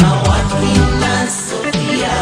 Now what we Sophia?